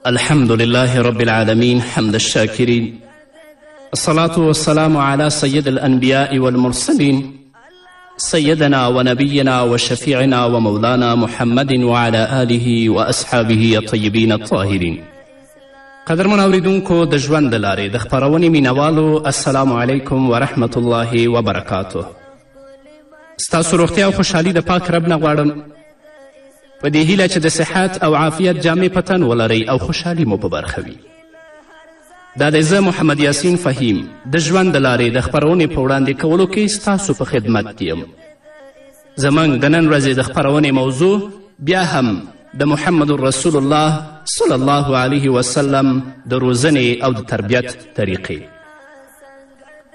الحمد لله رب العالمين حمد الشاكرين الصلاة والسلام على سيد الأنبياء والمرسلين سيدنا ونبينا وشفيعنا ومولانا محمد وعلى آله وأصحابه الطيبين الطاهرين قدرمن اوریدونکو د ژوند د لارې د خپرونې مینوالو السلام علیکم ورحمت الله وبرکاته ستاسو روغتیا او خوشحالي د پاک رب نه غواړم په دې هیله چې د صحت او عافیت جامې په تن ولرئ او خوشحالي مو په برخه وي دا دی زه محمد یاسین فهیم د ژوند د لارې د خپرونې په وړاندې کولو کې ستاسو په خدمت کې یم زموږ د نن ورځې د خپرونې موضوع بیا هم د محمد رسول الله صلی الله علیه وسلم د روزنې او د تربیت طریقې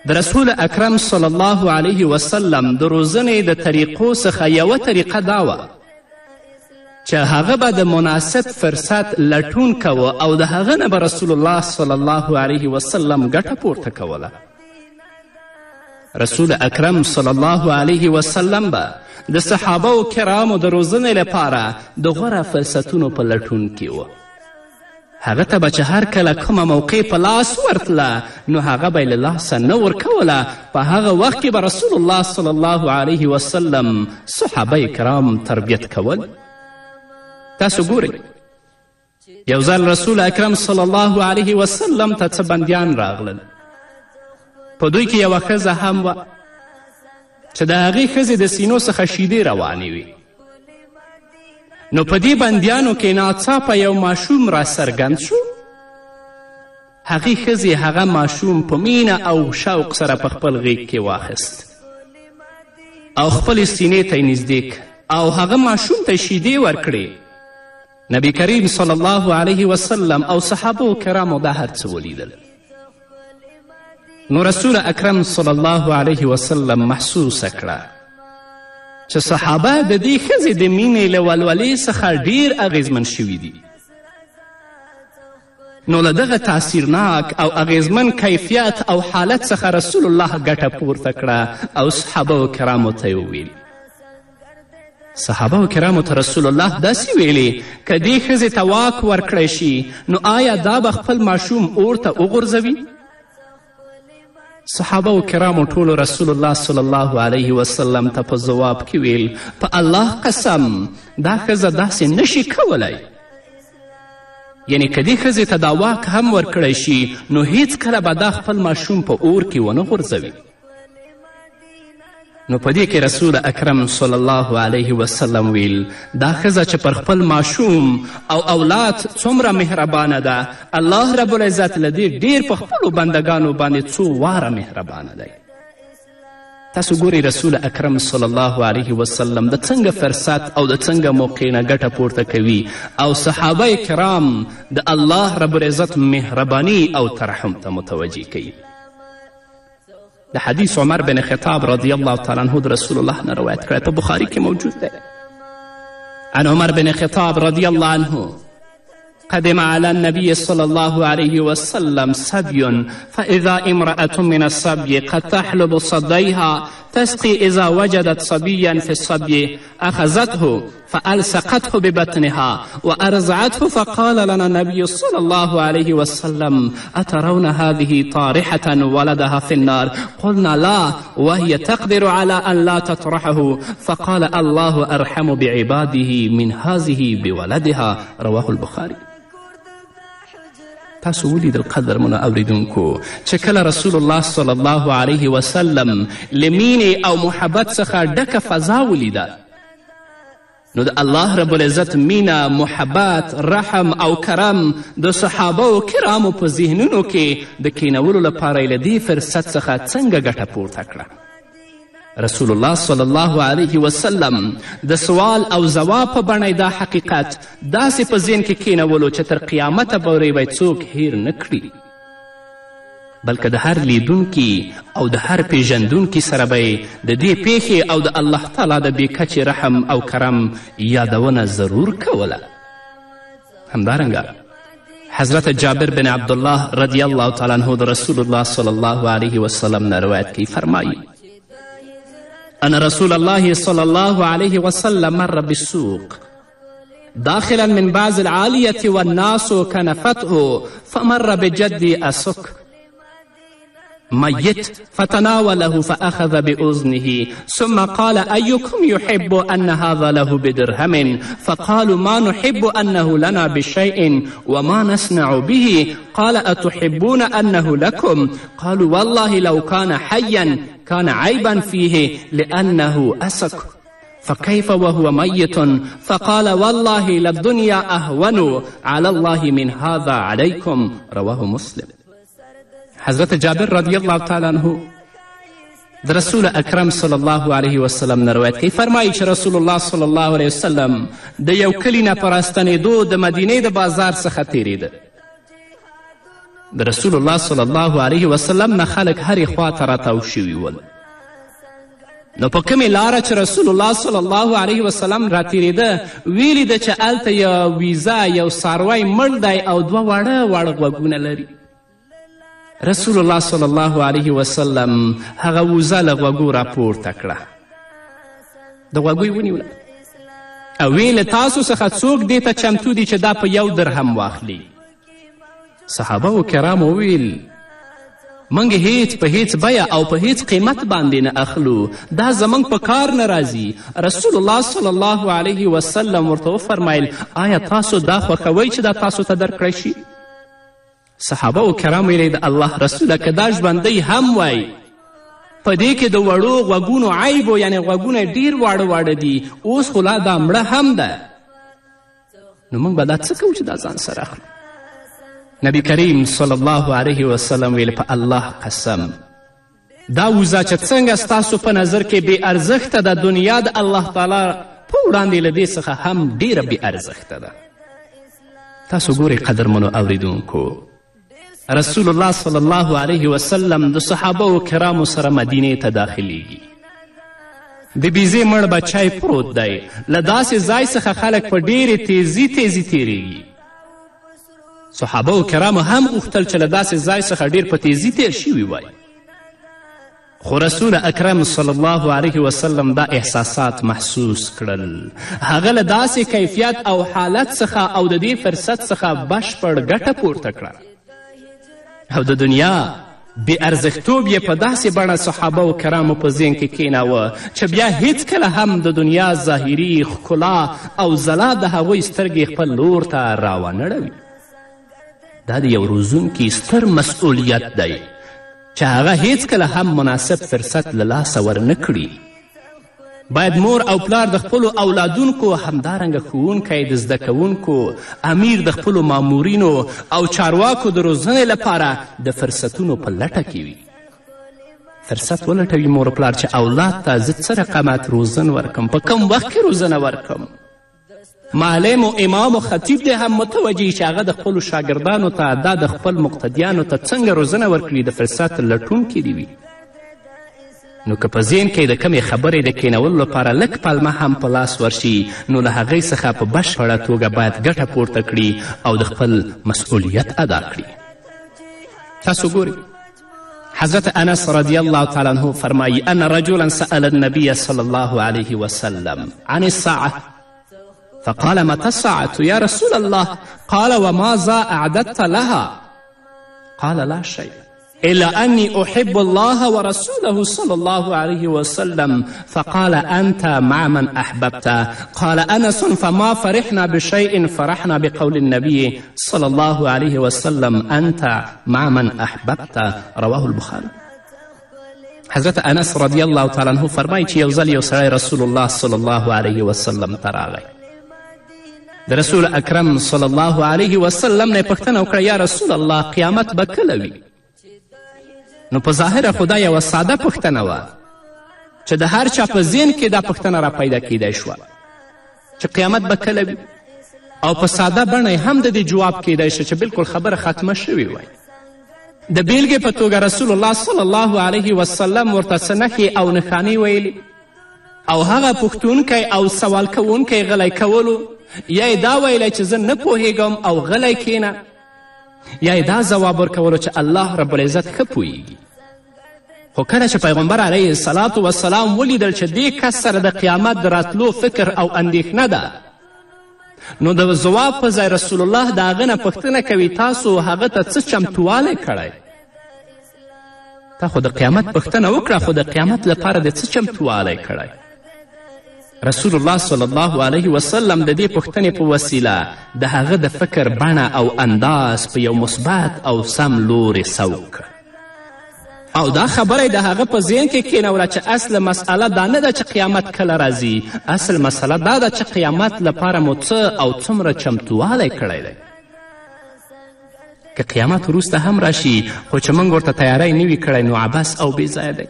د رسول اکرم صلی الله علیه وسلم د روزنې د طریقو څخه یوه طریقه دا وه چې هغه به د مناسب فرصت لټون کوه او د هغه نه به رسول الله صلی الله علیه وسلم ګټه پورته کوله رسول اکرم صلی الله علیه وسلم به د صحابه و کرامو د روزنې لپاره د غوره فرصتونو په لټون کې و هغه ته به چې هر کله کومه موقع په لاس ورتله نو هغه به یې له لاسه نه ورکوله په هغه وخت کې به رسول الله صلی الله علیه وسلم صحابه کرام تربیت کول تاسو ګورئ یو ځل رسول اکرم صلی الله علیه وسلم ته څه بندیان راغلل په دوی کې یوه ښځه هم وه چې د هغې ښځې د سینو څخه شیدې روانې وي نو په دې بندیانو کې ناڅاپه یو ماشوم را څرګند شو هغې ښځې هغه ماشوم په مینه او شوق سره په خپل غیږ کې واخیست او خپلې سینې ته یې نږدې او هغه ماشوم ته شیدې ورکړې نبی کریم صلی الله علیه وسلم او صحابه کرامو دا هر څه ولیدل نو رسول اکرم صلی الله علیه وسلم محسوسه کړه چې صحابه د دې ښځې د مینې له ولولې څخه ډیر اغیزمن شوي دي نو له دغه تاثیرناک او اغیزمن کیفیت او حالت څخه رسول الله ګټه پورته کړه او صحابه و کرامو ته وویل صحابه و کرامو ته رسول الله داسې ویلي که دې ښځې ته واک ورکړی شي نو آیا دا به خپل ماشوم اور ته وغورځوي صحابه و کرامو ټولو رسول الله صلی الله علیه وسلم ته په ځواب کې ویل په الله قسم دا ښځه داسې نشي کولی یعنی که دې ښځې ته دا واک هم ورکړی شي نو هیڅکله به دا خپل ماشوم په اور کې ونه غورځوي نو په دې کې رسول اکرم صلی الله علیه وسلم ویل دا ښځه چې پر خپل ماشوم او اولاد څومره مهربانه ده الله رب العزت له دې ډیر په خپلو بندګانو باندې څو واره مهربانه دی تاسو ګورئ رسول اکرم صلی الله علیه وسلم د څنګه فرصت او د څنګه موقع نه ګټه پورته کوي او صحابه کرام د الله رب العزت مهربانی او ترحم ته متوجه کوي د حدیث عمر بن خطاب رضی الله تعالی عنه د رسول الله نه روایت کړی په بخاري کې موجود دی عن عمر بن خطاب رضی الله عنه قدم على النبي صلى الله عليه وسلم سبي فإذا امرأة من السبي قد تحلب صديها تسقي إذا وجدت صبيا في الصبي أخذته فألصقته ببطنها وأرضعته فقال لنا النبي صلى الله عليه وسلم أترون هذه طارحة ولدها في النار قلنا لا وهي تقدر على أن لا تطرحه فقال الله أرحم بعباده من هذه بولدها رواه البخاري تاسو ولیدل قدرمنو اوریدونکو چې کله رسول الله صلی الله علیه وسلم له مینې او محبت څخه ډکه فضا ولیده نو د الله رب العزت مینه محبت رحم او کرم د صحابه و کرامو په ذهنونو کې د کینولو لپاره له دې فرصت څخه څنګه ګټه پورته کړه رسول الله صلی الله علیه وسلم د سوال او ځواب په بڼه دا حقیقت داسې په ذهن کې کینولو چې تر قیامته پورې به څوک هیر نه کړي بلکه د هر لیدونکي او د هر پیژندونکي سره به د دې پیښې او د الله تعالی د بې کچې رحم او کرم یادونه ضرور کوله همدارنګه حضرت جابر بن عبدالله رضی الله تعالی عنه د رسول الله صلی الله علیه وسلم نه روایت کوي فرمایي أن رسول الله صلى الله عليه وسلم مر بالسوق داخلا من بعض العالية والناس كنفته فمر بجدي أسك ميت فتناوله فأخذ بأذنه ثم قال أيكم يحب أن هذا له بدرهم فقالوا ما نحب أنه لنا بشيء وما نصنع به قال أتحبون أنه لكم قالوا والله لو كان حيا كان عيبا فيه لأنه أسك فكيف وهو ميت فقال والله للدنيا اهون على الله من هذا عليكم رواه مسلم حضرت جابر رضی الله تعالی عنه د رسول اکرم صلی الله علیه وسلم نه روایت کوي فرمایي چې رسول الله صلی الله علیه وسلم د یو کلي نه په راستنېدو د مدینې د بازار څخه تیریده د رسول الله صلی الله علیه وسلم نه خلک هرې خوا ته راتاو شوي ول نو په کومې لاره چې رسول الله صلی الله علیه وسلم راتیریده ویلی ده چې هلته یو ویزه یو ساروی مړ دی او دوه واړه واړه غوږونه لري رسول الله صلی الله علیه وسلم هغه وزه له غوږو راپورته کړه د غوږۍ ونیوله او وی له تاسو څخه څوک دې ته چمتو دي چې دا په یو درهم واخلي صحابه و کرام وویل موږ هیڅ په هیڅ بیه او په هیڅ قیمت باندې نه اخلو دا زموږ په کار نه راځي رسول الله صلی الله علیه وسلم ورته وفرمیل آیا تاسو دا خوښوئ چې دا تاسو ته درکړی شي صحابه و کرام ویلی د الله رسوله که دا ژوندی هم وای په دې کې د وړو غوږونو عیب و یعنې غوږونه ډیر واړه واړه دي اوس خو لا دا مړه هم ده نو موږ به دا څه کوو چې دا ځان سره اخلو نبی کریم صلی الله علیه وسلم ویل په الله قسم دا وزا چې څنګه ستاسو په نظر کې بې ارزښته ده دنیا د الله تعالی په وړاندې له دې څخه هم ډیره بې ارزښته ده تاسو ګورئ قدرمنو اوریدونکو رسول الله صلی الله علیه وسلم د صحابه و کرامو سره مدینې ته داخلیږي د بیزې مړ بچی پروت دی له داسې ځای څخه خلک په ډیرې تیزی تیزی تیریږي صحابه و کرامو هم غوښتل چې له داسې ځای څخه ډیر په تیزی تیر شوي وای خو رسول اکرم صلی الله علیه وسلم دا احساسات محسوس کړل هغه له داسې کیفیت او حالت څخه او د دې فرصت څخه بشپړ ګټه پورته کړه او د دنیا بې ارزښتوب یې په داسې بڼه صحابه و کرامو په ذهن کې کیناوه چې بیا هیڅکله هم د دنیا ظاهري ښکلا او ځلا د هغوی سترګې خپل لور ته راوانړوي دا د یو روزونکي ستر مسؤلیت دی چې هغه هیڅکله هم مناسب فرصت له لاسه ورنه کړي باید مور او پلار د خپلو اولادونکو همدارنګه ښوونکی د زده کوونکو امیر د خپلو مامورینو او چارواکو د روزنې لپاره د فرصتونو په لټه کې وي فرصت ولټوي مور پلار چې اولاد ته زه څه رقمت روزن ورکم په کم وخت کې روزنه ورکم معلم و امام و خطیب دی هم متوجه چې هغه د خپلو شاګردانو ته دا د خپل مقتدیانو ته څنګه روزنه ورکړي د فرصت لټونکي دي وي نو که په ذهن کې د کمې خبرې د کینولو لپاره لږ پلمه هم په لاس ورشي نو له هغې څخه په بشپړه توګه باید ګټه پورته کړي او د خپل مسؤلیت ادا کړي تاسو ګورئ حضرت انس رضی الله تعالی عنه فرمایی ان رجلا سأل النبی صلی الله علیه وسلم عن الساعه فقال متى الساعة يا رسول الله قال وماذا أعددت لها قال لا شيء إلا أني أحب الله ورسوله صلى الله عليه وسلم فقال أنت مع من أحببت قال أنس فما فرحنا بشيء فرحنا بقول النبي صلی الله علیه وسلم انت مع من احببت رواه البخاری حضرت انس رضی الله تعالی عنه فرمایي چې یو ځل یو سړی رسول الله صلی الله علیه وسلم ته راغی د رسول اکرم صلی الله علیه وسلم نه یې پوښتنه وکړه یا رسول الله قیامت به کله وي نو په ظاهره خو دا یوه ساده پوښتنه وه چې د هر چا په ذهن کې دا پوښتنه را پیدا کیدای شوه چې قیامت به کله وي او په ساده بڼه هم د دې جواب کیدای شي چې بلکل خبره ختمه شوې وای د بیلګې په توګه رسول الله صلی الله علیه وسلم ورته څه نښې او نښانې ویلې او هغه پوښتونکی او سوال کوونکی غلی کولو یا یې دا ویلی چې زه نه پوهیږم او غلی کینه یا یې دا ځواب ورکولو چې الله رب العزت ښه پوهیږي خو کله چې پیغمبر علیه السلام وسلام ولیدل چې دې کس سره د قیامت د راتلو فکر او اندېښنه ده نو د ځواب په ځای رسول الله د هغه نه پوښتنه کوي تاسو هغه ته څه چمتوالی کړی تا خو د قیامت پوښتنه وکړه خو د قیامت لپاره د څه چمتووالی کړی رسول الله صلی الله علیه وسلم د دې پوښتنې په وسیله د هغه د فکر بڼه او انداز په یو مثبت او سم لورې سوق کړ او دا خبره د هغه په ذهن کې کینوله چې اصل مسئله دا نه ده چې قیامت کله راځي اصل مسئله دا ده چې قیامت لپاره مو څه او څومره چمتووالی کړی دی که قیامت وروسته هم راشي خو چې موږ ورته تیاری نه وي کړی نو عبس او بې ځایه دی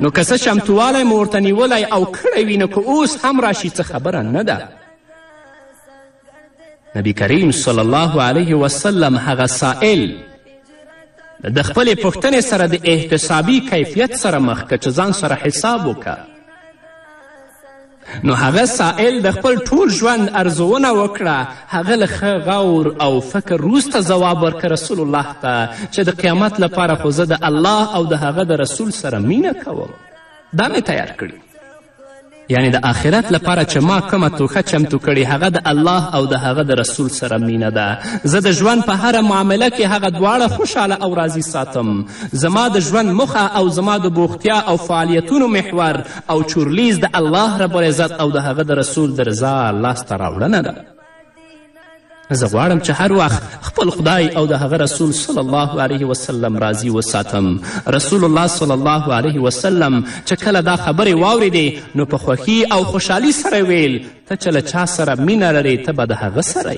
نو که څه چمتووالی مو ورته نیولی او کړی وي نو که اوس هم راشي څه خبره نه ده نبی کریم صلی الله علیه وسلم هغه سائل د خپلې پوښتنې سره د احتسابي کیفیت سره مخ که چې ځان سره حساب وکړه نو هغه سائل د خپل ټول ژوند ارزونه وکړه هغه له ښه غور او فکر وروسته ځواب ورکړه رسول الله ته چې د قیامت لپاره خو زه د الله او د هغه د رسول سره مینه کوم دا مې تیار کړي یعنی د آخرت لپاره چې ما کومه توښه چمتو کړې هغه د الله او د هغه د رسول سره مینه ده زه د ژوند په هره معامله کې هغه دواړه خوشحاله او راضي ساتم زما د ژوند موخه او زما د بوختیا او فعالیتونو محور او چورلیز د الله رب العزت او د هغه د رسول د رضا لاسته راوړنه ده زه غواړم چې هر وخت خپل خدای او د هغه رسول صلی الله علیه وسلم راضي وساتم رسول الله صلی الله علیه وسلم چې کله دا خبرې واورېدې نو په خوښي او خوشحالي سره ویل ته چې له چا سره مینه لرې ته به د هغه سره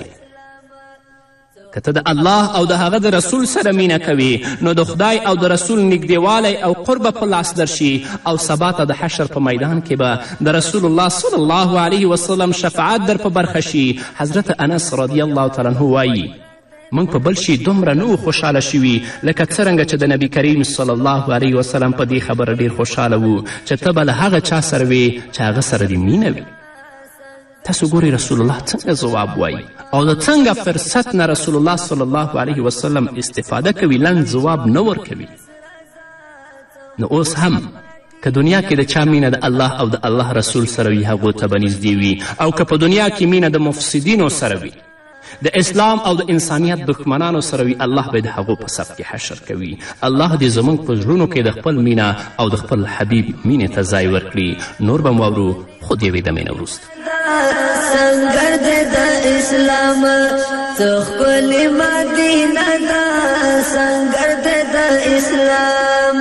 که ته د الله او د هغه د رسول سره مینه کوي نو د خدای او د رسول نږدېوالی او قرب په لاس درشي او سبا ته د حشر په میدان کې به د رسول الله صلی الله علیه وسلم شفاعت در په برخه شي حضرت انس رضی الله تعالی عنه وایي موږ په بل شي دومره نه خوشحاله شوي لکه څرنګه چې د نبی کریم صلی الله علیه وسلم په دې خبره ډیر خوشحاله وو چې ته به له هغه چا سره وې چې هغه سره دې مینه وي تاسو ګورئ رسول الله څنګه ځواب وایي او د څنګه فرصت نه رسول الله صلی الله علیه وسلم استفاده کوي لنډ ځواب نه ورکوي نو اوس هم که دنیا کې د چا مینه د الله او د الله رسول سره وي هغو ته به نږدې وي او که په دنیا کې مینه د مفسدینو سره وي د اسلام او د انسانیت دښمنانو سره وي الله به د هغو په صف کې حشر کوي الله دې زموږ په زړونو کې د خپل مینه او د خپل حبیب مینې ته ځای ورکړي نور به واورو خو د یوې دمې نه وروسته سنګر دې د اسلام څه ښکلې مدینه ده سنګر دې د اسلام